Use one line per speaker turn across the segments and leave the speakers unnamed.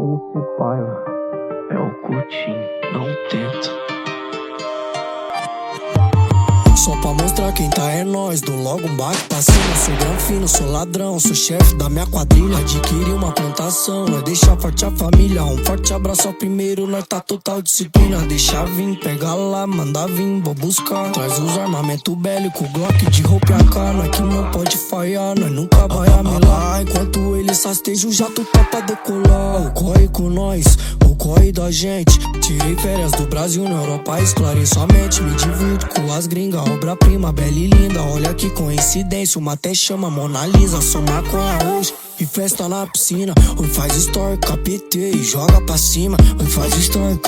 MC Paiva. É o Coutinho, não tenta.
Só pra mostrar quem tá é nós, dou logo um baque pra cima. Sou granfino, sou ladrão, sou chefe da minha quadrilha. Adquiri uma plantação, é deixar forte a família. Um forte abraço ao primeiro, nós tá total disciplina. Deixa vir, pega lá, manda vir, vou buscar. Traz os armamento bélico, Glock de roupa e a cana. Que não pode falhar, nós nunca vai amelar. Enquanto ele sasteja, o jato tá pra decolar. Corre com nós, corre da gente. Tirei férias do Brasil na Europa, esclareço a mente. Me divirto com as gringas obra-prima, bela e linda. Olha que coincidência, uma até chama Mona Lisa. Sou maconha hoje e festa na piscina. Oi, faz story, e joga pra cima. Oi, faz story,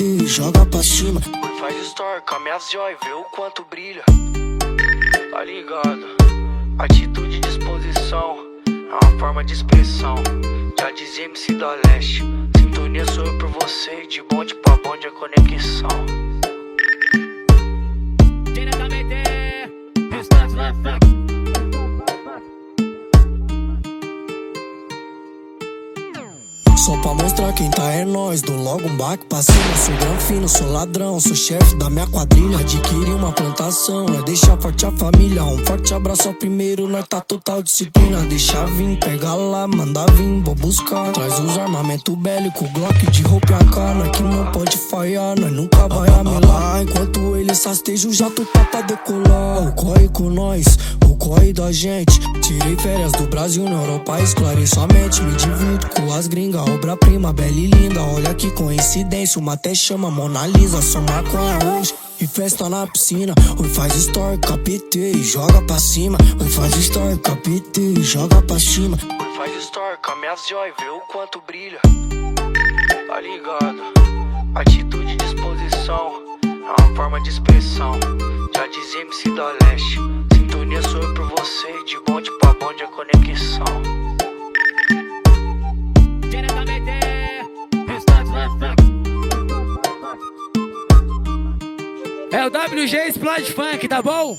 e joga pra cima.
Oi, faz story com a minha joia e vê o quanto brilha. Tá ligado? Atitude e disposição é uma forma de expressão. Já dizia MC da Leste. Sintonia sou eu por você, de bonde pra bonde é conexão.
Só pra mostrar quem tá é nós, dou logo um baque pra cima. Sou granfino, sou ladrão, sou chefe da minha quadrilha. Adquiri uma plantação, é deixar forte a família. Um forte abraço ao primeiro, nós tá total disciplina. Deixa vir, pega lá, manda vir, vou buscar. Traz os armamento bélico, Glock de roupa a cana. Que não pode falhar, nós nunca vai amelar. Enquanto ele sasteja, o jato tá pra decolar. O corre com nós, o corre da gente. Tirei férias do Brasil na Europa, esclareço a mente. Me divirto com as gringas obra-prima, bela e linda. Olha que coincidência, uma até chama Mona Lisa. Sou maconha hoje e festa na piscina. Oi, faz story, capitei, e joga pra cima. Oi, faz story, capitei, e joga pra cima.
Oi, faz story com a minha joia e vê o quanto brilha. Tá ligado? Atitude e disposição é uma forma de expressão. Já dizia MC da Leste. Sintonia sou eu por você, de bonde pra bonde é conexão.
É o WG Splash Funk, tá bom?